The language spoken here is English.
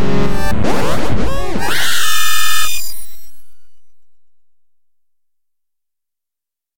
Yeah.